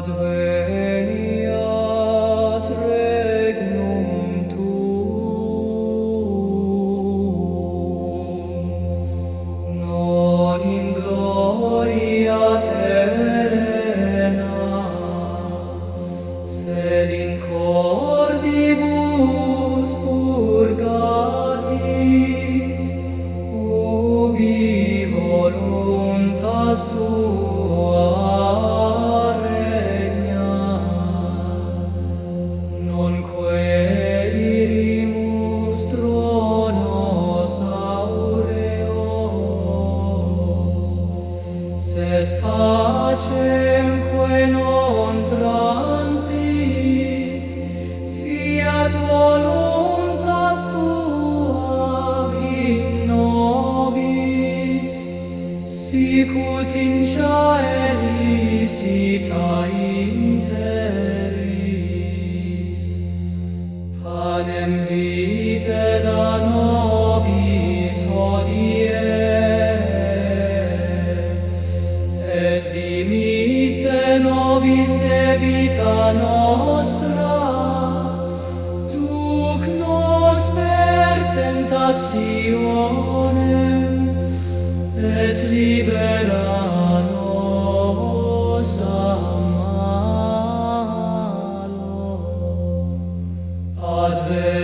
adveniat regnum tuum. Non in gloria terrena sed in cordibus purgatis ubi voluntas tua sed pacem quae non transit fiat voluntas tua in nobis sic ut in caelis ita in terris panem vite da Dimite nobis de vita nostra, Duc nos per tentationem, Et libera nos a malo. Advent